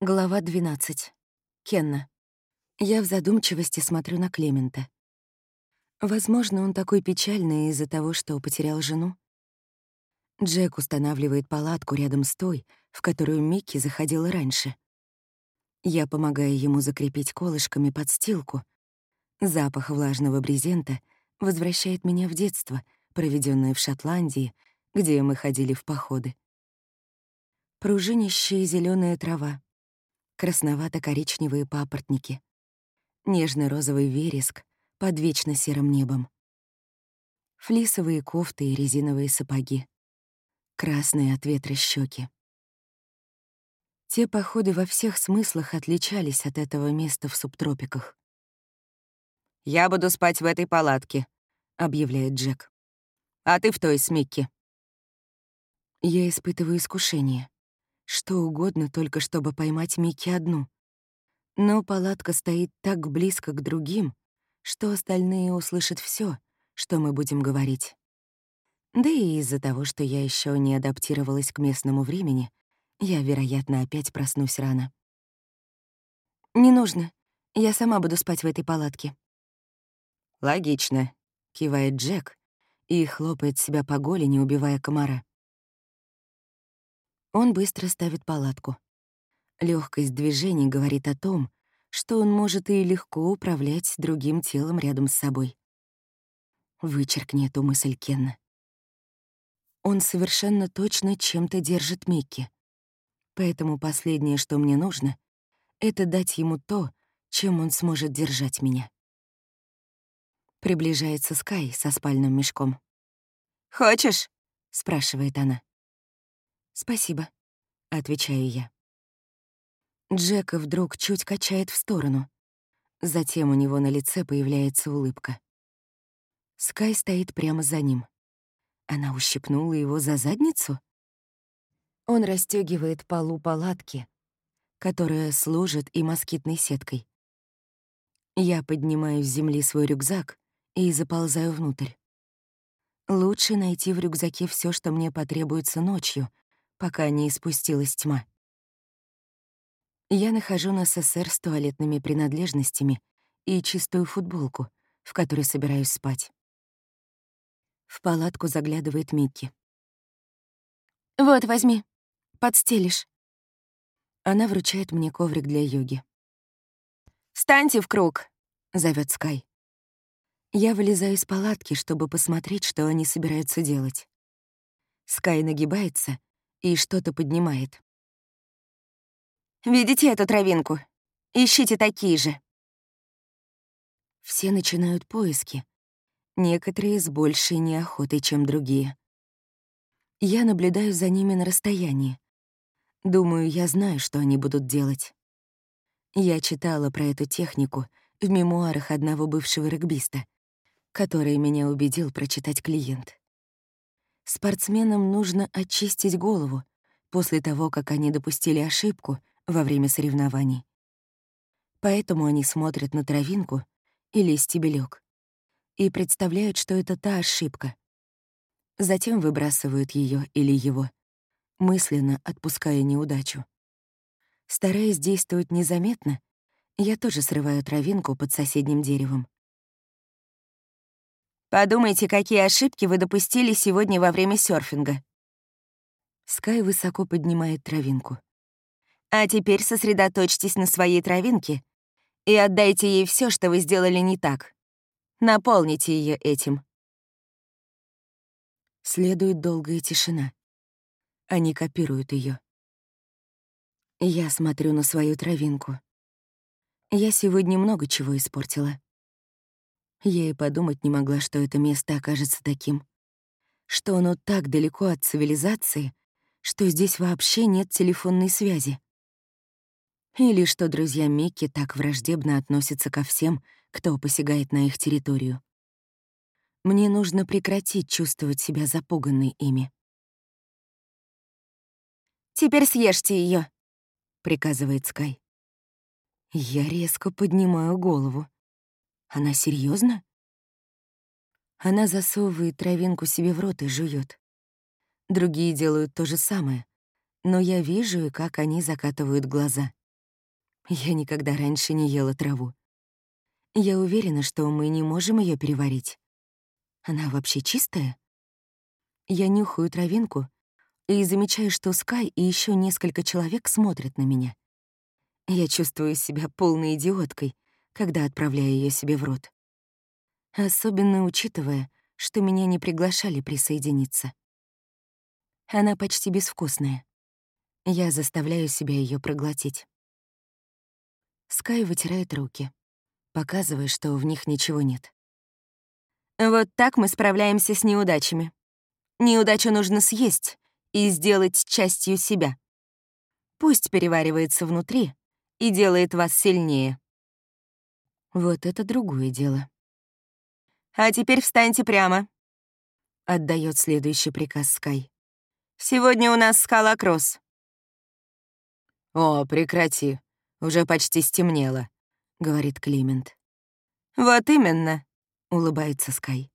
Глава 12. Кенна. Я в задумчивости смотрю на Клемента. Возможно, он такой печальный из-за того, что потерял жену. Джек устанавливает палатку рядом с той, в которую Микки заходила раньше. Я помогаю ему закрепить колышками подстилку. Запах влажного брезента возвращает меня в детство, проведенное в Шотландии, где мы ходили в походы. Пружинищая зеленая трава, красновато-коричневые папоротники, нежный розовый вереск под вечно серым небом, флисовые кофты и резиновые сапоги, красные от ветра щеки. Те походы во всех смыслах отличались от этого места в субтропиках. «Я буду спать в этой палатке», — объявляет Джек. «А ты в той с Микки». Я испытываю искушение. Что угодно, только чтобы поймать Микки одну. Но палатка стоит так близко к другим, что остальные услышат все, что мы будем говорить. Да и из-за того, что я еще не адаптировалась к местному времени, я, вероятно, опять проснусь рано. «Не нужно. Я сама буду спать в этой палатке». «Логично», — кивает Джек и хлопает себя по голени, убивая комара. Он быстро ставит палатку. Легкость движений говорит о том, что он может и легко управлять другим телом рядом с собой. Вычеркни эту мысль Кенна. Он совершенно точно чем-то держит Микки. Поэтому последнее, что мне нужно, это дать ему то, чем он сможет держать меня. Приближается Скай со спальным мешком. «Хочешь?» — спрашивает она. «Спасибо», — отвечаю я. Джека вдруг чуть качает в сторону. Затем у него на лице появляется улыбка. Скай стоит прямо за ним. Она ущипнула его за задницу? Он расстегивает полу палатки, которая служит и москитной сеткой. Я поднимаю с земли свой рюкзак и заползаю внутрь. Лучше найти в рюкзаке все, что мне потребуется ночью, пока не испустилась тьма. Я нахожу на СССР с туалетными принадлежностями и чистую футболку, в которой собираюсь спать. В палатку заглядывает Микки. «Вот, возьми. Подстелишь». Она вручает мне коврик для йоги. «Встаньте в круг!» — зовет Скай. Я вылезаю из палатки, чтобы посмотреть, что они собираются делать. Скай нагибается и что-то поднимает. «Видите эту травинку? Ищите такие же». Все начинают поиски. Некоторые с большей неохотой, чем другие. Я наблюдаю за ними на расстоянии. Думаю, я знаю, что они будут делать. Я читала про эту технику в мемуарах одного бывшего регбиста, который меня убедил прочитать клиент. Спортсменам нужно очистить голову после того, как они допустили ошибку во время соревнований. Поэтому они смотрят на травинку или стебелек и представляют, что это та ошибка. Затем выбрасывают ее или его, мысленно отпуская неудачу. Стараясь действовать незаметно, я тоже срываю травинку под соседним деревом. Подумайте, какие ошибки вы допустили сегодня во время серфинга. Скай высоко поднимает травинку. А теперь сосредоточьтесь на своей травинке и отдайте ей все, что вы сделали не так. Наполните ее этим. Следует долгая тишина. Они копируют ее. Я смотрю на свою травинку. Я сегодня много чего испортила. Я и подумать не могла, что это место окажется таким. Что оно так далеко от цивилизации, что здесь вообще нет телефонной связи. Или что друзья Микки так враждебно относятся ко всем, кто посягает на их территорию. Мне нужно прекратить чувствовать себя запуганной ими. «Теперь съешьте ее, приказывает Скай. Я резко поднимаю голову. Она серьезно? Она засовывает травинку себе в рот и жует. Другие делают то же самое, но я вижу, как они закатывают глаза. Я никогда раньше не ела траву. Я уверена, что мы не можем ее переварить. Она вообще чистая? Я нюхаю травинку и замечаю, что Скай и еще несколько человек смотрят на меня. Я чувствую себя полной идиоткой, когда отправляю ее себе в рот. Особенно учитывая, что меня не приглашали присоединиться. Она почти безвкусная. Я заставляю себя ее проглотить. Скай вытирает руки, показывая, что в них ничего нет. Вот так мы справляемся с неудачами. Неудачу нужно съесть и сделать частью себя. Пусть переваривается внутри и делает вас сильнее. Вот это другое дело. А теперь встаньте прямо. Отдает следующий приказ Скай. Сегодня у нас скала Кросс. О, прекрати. Уже почти стемнело, говорит Климент. Вот именно, улыбается Скай.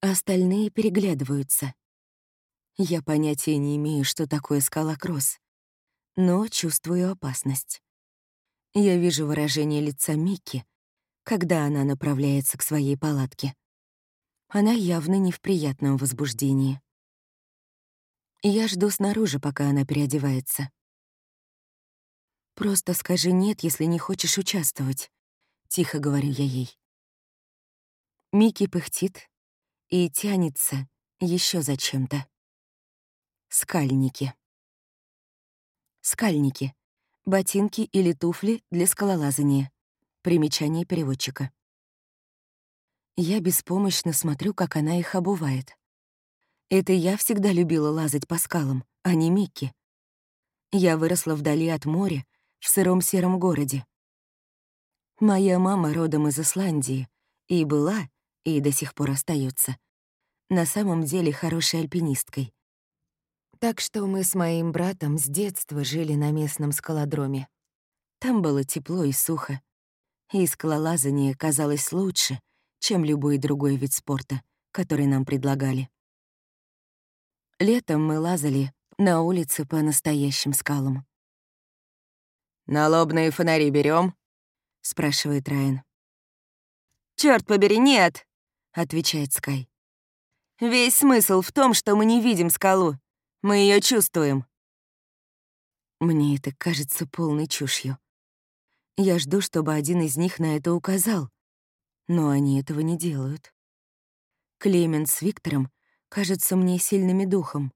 Остальные переглядываются. Я понятия не имею, что такое скала Кросс, но чувствую опасность. Я вижу выражение лица Микки, когда она направляется к своей палатке. Она явно не в приятном возбуждении. Я жду снаружи, пока она переодевается. «Просто скажи «нет», если не хочешь участвовать», — тихо говорю я ей. Микки пыхтит и тянется еще за чем-то. Скальники. Скальники. Ботинки или туфли для скалолазания. Примечание переводчика. Я беспомощно смотрю, как она их обувает. Это я всегда любила лазать по скалам, а не Микки. Я выросла вдали от моря, в сыром сером городе. Моя мама родом из Исландии и была, и до сих пор остается, на самом деле хорошей альпинисткой. Так что мы с моим братом с детства жили на местном скалодроме. Там было тепло и сухо. И скалолазание казалось лучше, чем любой другой вид спорта, который нам предлагали. Летом мы лазали на улице по настоящим скалам. «Налобные фонари берем? спрашивает Райан. Черт побери, нет!» — отвечает Скай. «Весь смысл в том, что мы не видим скалу. Мы ее чувствуем. Мне это кажется полной чушью. Я жду, чтобы один из них на это указал, но они этого не делают. Клемент с Виктором кажутся мне сильными духом,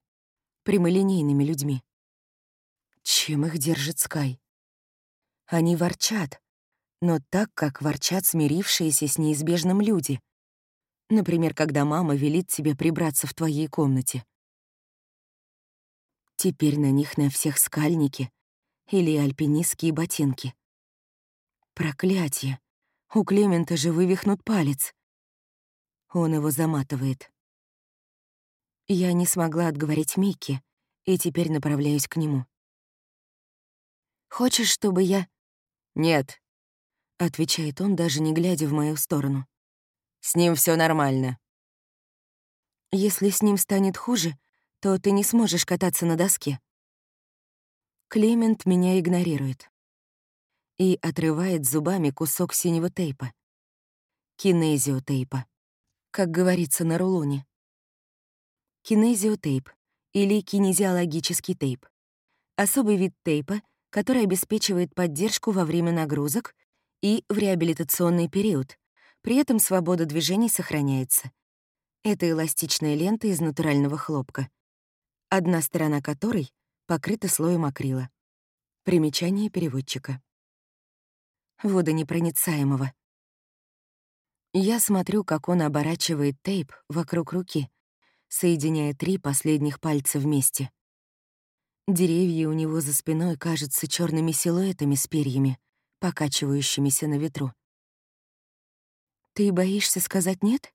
прямолинейными людьми. Чем их держит Скай? Они ворчат, но так, как ворчат смирившиеся с неизбежным люди. Например, когда мама велит тебе прибраться в твоей комнате. Теперь на них на всех скальники или альпинистские ботинки. Проклятие! У Клемента же вывихнут палец. Он его заматывает. Я не смогла отговорить Микки, и теперь направляюсь к нему. «Хочешь, чтобы я...» «Нет», — отвечает он, даже не глядя в мою сторону. «С ним все нормально». «Если с ним станет хуже, то ты не сможешь кататься на доске. Клемент меня игнорирует и отрывает зубами кусок синего тейпа. Кинезиотейпа, как говорится на рулоне. Кинезиотейп или кинезиологический тейп — особый вид тейпа, который обеспечивает поддержку во время нагрузок и в реабилитационный период, при этом свобода движений сохраняется. Это эластичная лента из натурального хлопка, одна сторона которой покрыта слоем акрила. Примечание переводчика. Водонепроницаемого. Я смотрю, как он оборачивает тейп вокруг руки, соединяя три последних пальца вместе. Деревья у него за спиной кажутся черными силуэтами с перьями, покачивающимися на ветру. «Ты боишься сказать «нет»?»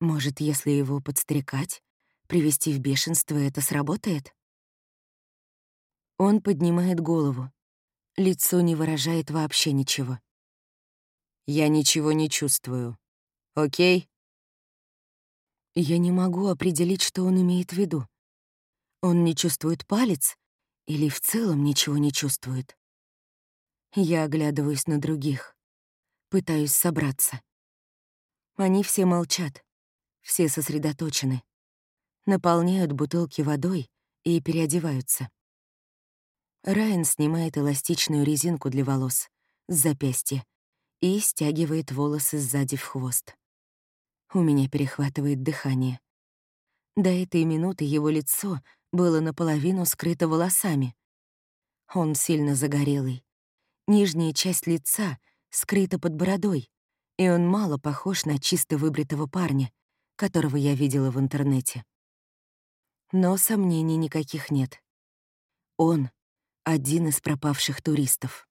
Может, если его подстрекать, Привести в бешенство это сработает? Он поднимает голову. Лицо не выражает вообще ничего. Я ничего не чувствую. Окей? Я не могу определить, что он имеет в виду. Он не чувствует палец Или в целом ничего не чувствует? Я оглядываюсь на других, пытаюсь собраться. Они все молчат, все сосредоточены, наполняют бутылки водой и переодеваются. Райан снимает эластичную резинку для волос с запястья и стягивает волосы сзади в хвост. У меня перехватывает дыхание. До этой минуты его лицо было наполовину скрыто волосами. Он сильно загорелый. Нижняя часть лица скрыта под бородой, и он мало похож на чисто выбритого парня, которого я видела в интернете. Но сомнений никаких нет. Он — один из пропавших туристов.